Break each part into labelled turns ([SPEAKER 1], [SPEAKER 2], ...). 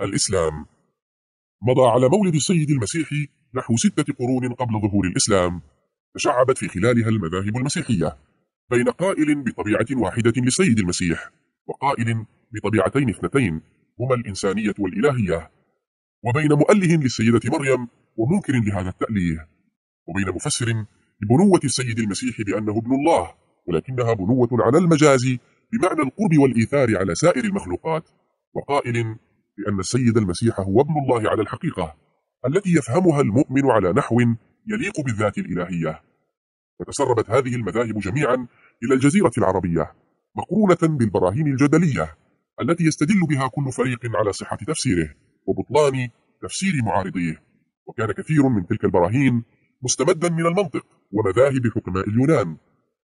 [SPEAKER 1] الإسلام. مضى على مولد السيد المسيح نحو ستة قرون قبل ظهور الإسلام. تشعبت في خلالها المذاهب المسيحية بين قائل بطبيعة واحدة للسيد المسيح وقائل بطبيعتين اثنتين هما الإنسانية والإلهية. وبين مؤله للسيدة مريم ومنكر لهذا التأليه. وبين مفسر لبنوة السيد المسيح بأنه ابن الله ولكنها بنوة على المجاز بمعنى القرب والإيثار على سائر المخلوقات وقائل بأن السيد المسيح هو ابن الله على الحقيقة التي يفهمها المؤمن على نحو يليق بالذات الإلهية. وتسربت هذه المذاهب جميعا إلى الجزيرة العربية مقرونة بالبراهين الجدلية التي يستدل بها كل فريق على صحة تفسيره وبطلان تفسير معارضيه. وكان كثير من تلك البراهين مستمدا من المنطق ومذاهب حكماء اليونان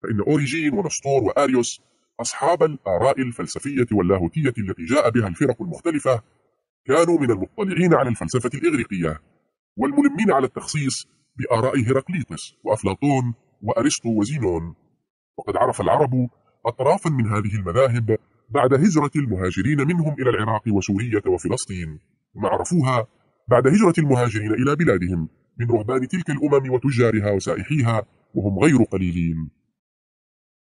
[SPEAKER 1] فإن أوريجين ونسطور وآريوس أصحاب الآراء الفلسفية واللاهوتية التي جاء بها الفرق المختلفة كانوا من المطلعين على الفلسفة الإغريقية والملمين على التخصيص بآراء هرقليطس وأفلاطون وأرسطو وزينون. وقد عرف العرب أطرافا من هذه المذاهب بعد هجرة المهاجرين منهم إلى العراق وسورية وفلسطين. ثم عرفوها بعد هجرة المهاجرين إلى بلادهم من رهبان تلك الأمم وتجارها وسائحيها وهم غير قليلين.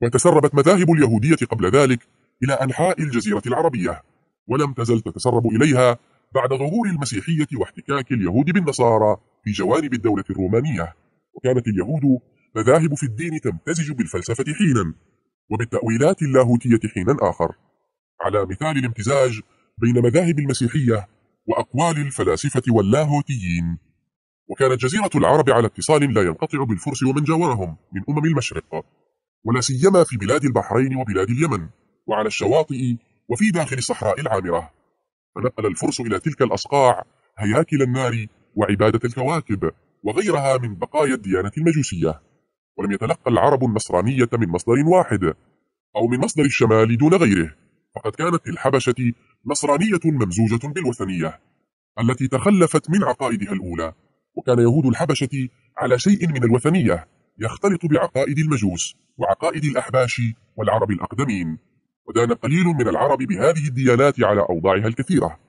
[SPEAKER 1] وتسربت مذاهب اليهودية قبل ذلك إلى أنحاء الجزيرة العربية. ولم تزل تتسرب إليها بعد ظهور المسيحية واحتكاك اليهود بالنصارى في جوانب الدولة الرومانية. وكانت اليهود مذاهب في الدين تمتزج بالفلسفة حينا وبالتأويلات اللاهوتية حينا آخر. على مثال الامتزاج بين مذاهب المسيحية وأقوال الفلاسفة واللاهوتيين. وكانت جزيرة العرب على اتصال لا ينقطع بالفرس ومن جاورهم من أمم المشرق ولا سيما في بلاد البحرين وبلاد اليمن. وعلى الشواطئ وفي داخل الصحراء العامرة فنقل الفرس إلى تلك الأصقاع هياكل النار وعبادة الكواكب وغيرها من بقايا الديانة المجوسية. ولم يتلقى العرب النصرانية من مصدر واحد أو من مصدر الشمال دون غيره. فقد كانت الحبشة نصرانية ممزوجة بالوثنية التي تخلفت من عقائدها الأولى. وكان يهود الحبشة على شيء من الوثنية يختلط بعقائد المجوس وعقائد الأحباش والعرب الأقدمين. ودان قليل من العرب بهذه الديانات على أوضاعها الكثيرة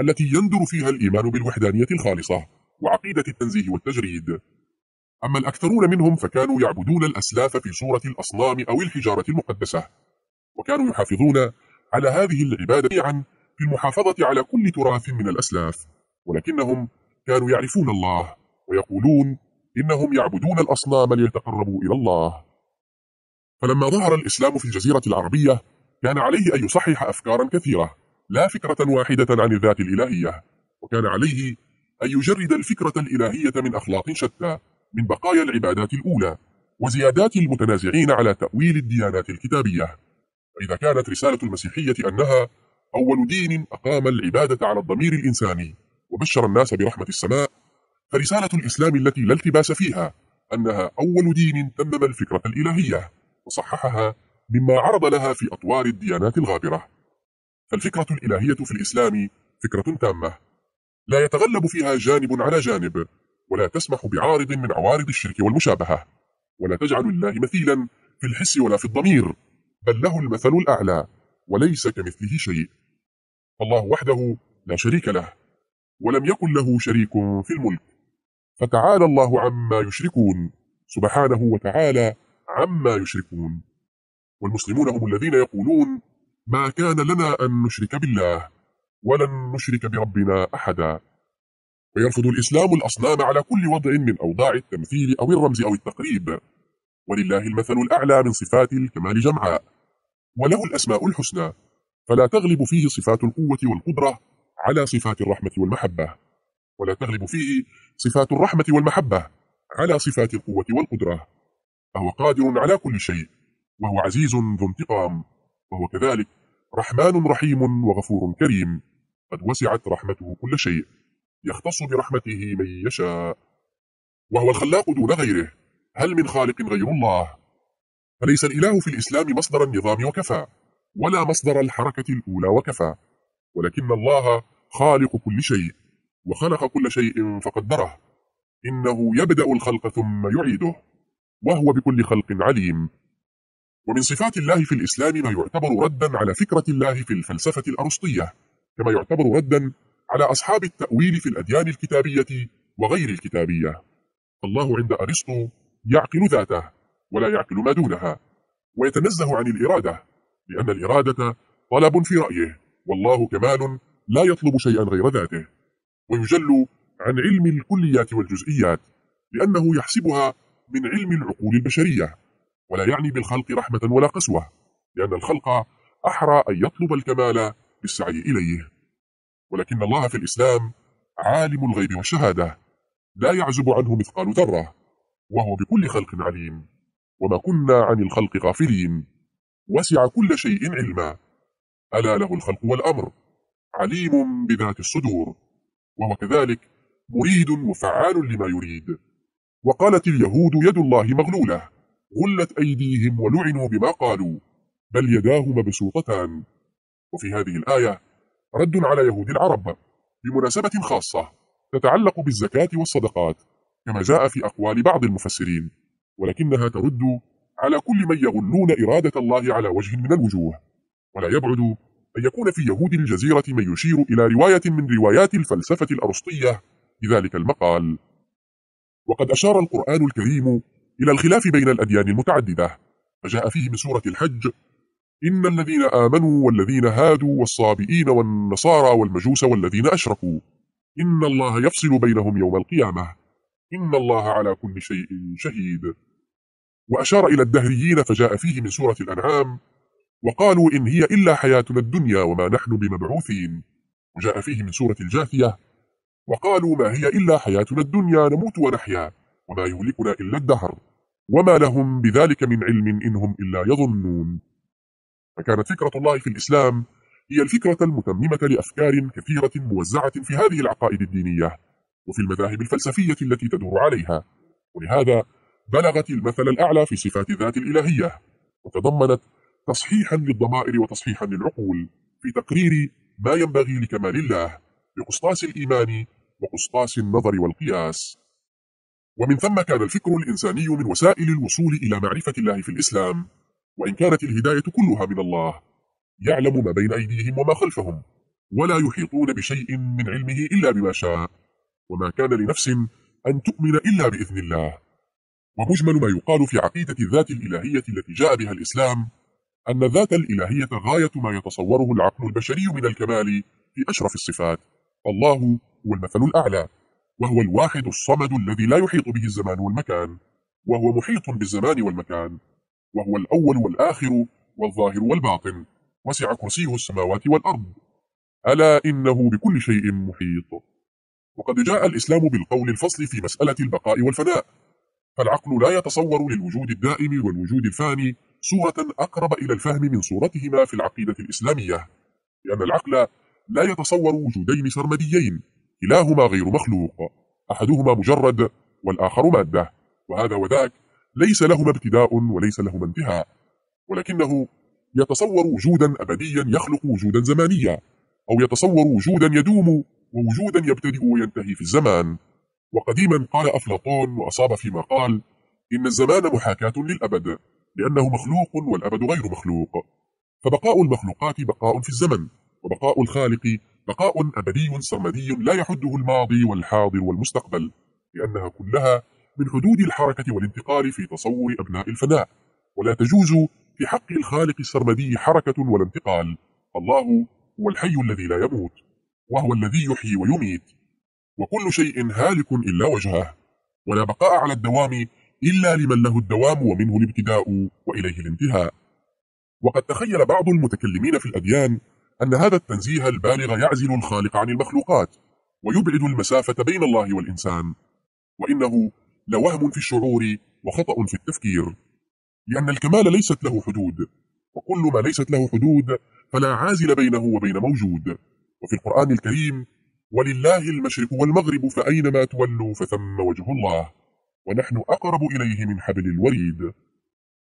[SPEAKER 1] التي يندر فيها الإيمان بالوحدانية الخالصة وعقيدة التنزيه والتجريد. أما الأكثرون منهم فكانوا يعبدون الأسلاف في صورة الأصنام أو الحجارة المقدسة وكانوا يحافظون على هذه العبادة جميعا في المحافظة على كل تراث من الأسلاف ولكنهم كانوا يعرفون الله ويقولون إنهم يعبدون الأصنام ليتقربوا إلى الله. فلما ظهر الإسلام في الجزيرة العربية كان عليه أن يصحح أفكارا كثيرة لا فكرة واحدة عن الذات الإلهية وكان عليه أن يجرد الفكرة الإلهية من أخلاق شتى من بقايا العبادات الأولى وزيادات المتنازعين على تأويل الديانات الكتابية. فإذا كانت رسالة المسيحية أنها أول دين أقام العبادة على الضمير الإنساني وبشر الناس برحمة السماء فرسالة الإسلام التي لا التباس فيها أنها أول دين تمم الفكرة الإلهية وصححها مما عرض لها في أطوار الديانات الغابرة. فالفكرة الإلهية في الإسلام فكرة تامة. لا يتغلب فيها جانب على جانب ولا تسمح بعارض من عوارض الشرك والمشابهة. ولا تجعل الله مثيلا في الحس ولا في الضمير بل له المثل الأعلى وليس كمثله شيء. الله وحده لا شريك له ولم يكن له شريك في الملك. فتعالى الله عما يشركون سبحانه وتعالى عما يشركون. والمسلمون هم الذين يقولون ما كان لنا أن نشرك بالله ولن نشرك بربنا أحدا. ويرفض الإسلام الأصنام على كل وضع من أوضاع التمثيل أو الرمز أو التقريب. ولله المثل الأعلى من صفات الكمال جمعاء وله الأسماء الحسنى. فلا تغلب فيه صفات القوة والقدرة على صفات الرحمة والمحبة. ولا تغلب فيه صفات الرحمة والمحبة على صفات القوة والقدرة. فهو قادر على كل شيء. وهو عزيز ذو انتقام وهو كذلك رحمن رحيم وغفور كريم. قد وسعت رحمته كل شيء يختص برحمته من يشاء. وهو الخلاق دون غيره هل من خالق غير الله؟ فليس الإله في الإسلام مصدر النظام وكفى ولا مصدر الحركة الأولى وكفى. ولكن الله خالق كل شيء وخلق كل شيء فقدره. إنه يبدأ الخلق ثم يعيده وهو بكل خلق عليم. ومن صفات الله في الإسلام ما يعتبر ردا على فكرة الله في الفلسفة الأرسطية كما يعتبر ردا على أصحاب التأويل في الأديان الكتابية وغير الكتابية. الله عند أرسطو يعقل ذاته ولا يعقل ما دونها ويتنزه عن الإرادة لأن الإرادة طلب في رأيه والله كمال لا يطلب شيئا غير ذاته. ويجل عن علم الكليات والجزئيات لأنه يحسبها من علم العقول البشرية. ولا يعني بالخلق رحمة ولا قسوة لأن الخلق أحرى أن يطلب الكمال بالسعي إليه. ولكن الله في الإسلام عالم الغيب والشهادة لا يعزب عنه مثقال ذرة وهو بكل خلق عليم. وما كنا عن الخلق غافلين وسع كل شيء علما. ألا له الخلق والأمر عليم بذات الصدور وهو كذلك مريد وفعال لما يريد. وقالت اليهود يد الله مغلولة غلت أيديهم ولعنوا بما قالوا بل يداه مبسوطتان وفي هذه الآية رد على يهود العرب بمناسبة خاصة تتعلق بالزكاة والصدقات كما جاء في أقوال بعض المفسرين ولكنها ترد على كل من يغلون إرادة الله على وجه من الوجوه. ولا يبعد أن يكون في يهود الجزيرة من يشير إلى رواية من روايات الفلسفة الأرسطية بذلك المقال. وقد أشار القرآن الكريم إلى الخلاف بين الأديان المتعددة. فجاء فيه من سورة الحج إن الذين آمنوا والذين هادوا والصابئين والنصارى والمجوس والذين أشركوا. إن الله يفصل بينهم يوم القيامة. إن الله على كل شيء شهيد. وأشار إلى الدهريين فجاء فيه من سورة الأنعام وقالوا إن هي إلا حياتنا الدنيا وما نحن بمبعوثين. وجاء فيه من سورة الجاثية وقالوا ما هي إلا حياتنا الدنيا نموت ونحيا. وما يهلكنا إلا الدهر. وما لهم بذلك من علم إنهم إلا يظنون. فكانت فكرة الله في الإسلام هي الفكرة المتممة لأفكار كثيرة موزعة في هذه العقائد الدينية وفي المذاهب الفلسفية التي تدور عليها. ولهذا بلغت المثل الأعلى في صفات ذات الإلهية وتضمنت تصحيحا للضمائر وتصحيحا للعقول في تقرير ما ينبغي لكمال الله بقسطاس الإيمان وقسطاس النظر والقياس. ومن ثم كان الفكر الإنساني من وسائل الوصول إلى معرفة الله في الإسلام وإن كانت الهداية كلها من الله يعلم ما بين أيديهم وما خلفهم ولا يحيطون بشيء من علمه إلا بما شاء وما كان لنفس أن تؤمن إلا بإذن الله. ومجمل ما يقال في عقيدة الذات الإلهية التي جاء بها الإسلام أن الذات الإلهية غاية ما يتصوره العقل البشري من الكمال في أشرف الصفات الله هو المثل الأعلى. وهو الواحد الصمد الذي لا يحيط به الزمان والمكان وهو محيط بالزمان والمكان وهو الأول والآخر والظاهر والباطن وسع كرسيه السماوات والأرض. ألا إنه بكل شيء محيط. وقد جاء الإسلام بالقول الفصل في مسألة البقاء والفناء. فالعقل لا يتصور للوجود الدائم والوجود الفاني صورة أقرب إلى الفهم من صورتهما في العقيدة الإسلامية لأن العقل لا يتصور وجودين سرمديين. كلاهما غير مخلوق أحدهما مجرد والآخر مادة وهذا وذاك ليس لهما ابتداء وليس لهما انتهاء ولكنه يتصور وجودا أبديا يخلق وجودا زمانيا أو يتصور وجودا يدوم ووجودا يبتدئ وينتهي في الزمان. وقديما قال أفلاطون وأصاب فيما قال إن الزمان محاكاة للأبد لأنه مخلوق والأبد غير مخلوق. فبقاء المخلوقات بقاء في الزمن وبقاء الخالق بقاء أبدي سرمدي لا يحده الماضي والحاضر والمستقبل لأنها كلها من حدود الحركة والانتقال في تصور أبناء الفناء. ولا تجوز في حق الخالق السرمدي حركة ولا انتقال. الله هو الحي الذي لا يموت وهو الذي يحيي ويميت. وكل شيء هالك إلا وجهه. ولا بقاء على الدوام إلا لمن له الدوام ومنه الابتداء وإليه الانتهاء. وقد تخيل بعض المتكلمين في الأديان أن هذا التنزيه البالغ يعزل الخالق عن المخلوقات ويبعد المسافة بين الله والإنسان. وإنه لوهم في الشعور وخطأ في التفكير. لأن الكمال ليست له حدود وكل ما ليست له حدود فلا عازل بينه وبين موجود. وفي القرآن الكريم ولله المشرق والمغرب فأينما تولوا فثم وجه الله ونحن أقرب إليه من حبل الوريد.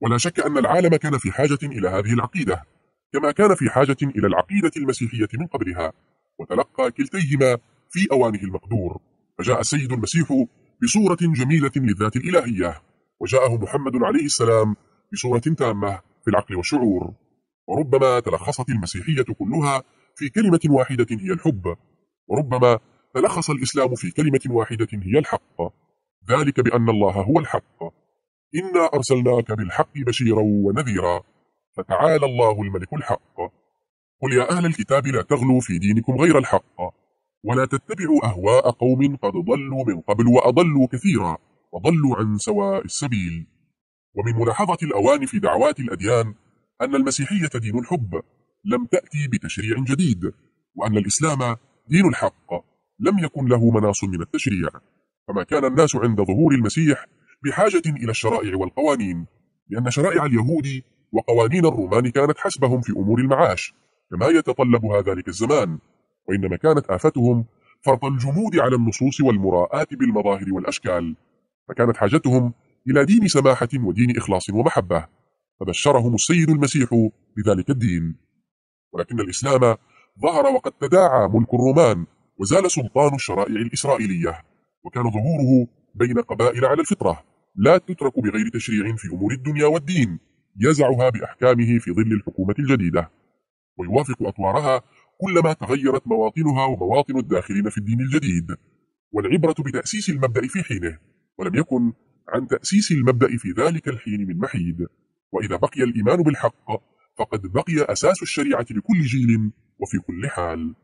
[SPEAKER 1] ولا شك أن العالم كان في حاجة إلى هذه العقيدة. كما كان في حاجة إلى العقيدة المسيحية من قبلها وتلقى كلتيهما في أوانه المقدور. فجاء السيد المسيح بصورة جميلة للذات الإلهية وجاءه محمد عليه السلام بصورة تامة في العقل والشعور. وربما تلخصت المسيحية كلها في كلمة واحدة هي الحب وربما تلخص الإسلام في كلمة واحدة هي الحق. ذلك بأن الله هو الحق. إنا أرسلناك بالحق بشيرا ونذيرا. فتعالى الله الملك الحق. قل يا أهل الكتاب لا تغلوا في دينكم غير الحق. ولا تتبعوا أهواء قوم قد ضلوا من قبل وأضلوا كثيرا وضلوا عن سواء السبيل. ومن ملاحظة الأوان في دعوات الأديان أن المسيحية دين الحب لم تأتي بتشريع جديد وأن الإسلام دين الحق. لم يكن له مناص من التشريع. فما كان الناس عند ظهور المسيح بحاجة إلى الشرائع والقوانين لأن شرائع اليهود وقوانين الرومان كانت حسبهم في أمور المعاش كما يتطلبها ذلك الزمان. وإنما كانت آفتهم فرط الجمود على النصوص والمراءات بالمظاهر والأشكال فكانت حاجتهم إلى دين سماحة ودين إخلاص ومحبة فبشرهم السيد المسيح بذلك الدين. ولكن الإسلام ظهر وقد تداعى ملك الرومان وزال سلطان الشرائع الإسرائيلية وكان ظهوره بين قبائل على الفطرة لا تترك بغير تشريع في أمور الدنيا والدين. يزعها بأحكامه في ظل الحكومة الجديدة ويوافق أطوارها كلما تغيرت مواطنها ومواطن الداخلين في الدين الجديد. والعبرة بتأسيس المبدأ في حينه ولم يكن عن تأسيس المبدأ في ذلك الحين من محيد. وإذا بقي الإيمان بالحق فقد بقي أساس الشريعة لكل جيل وفي كل حال.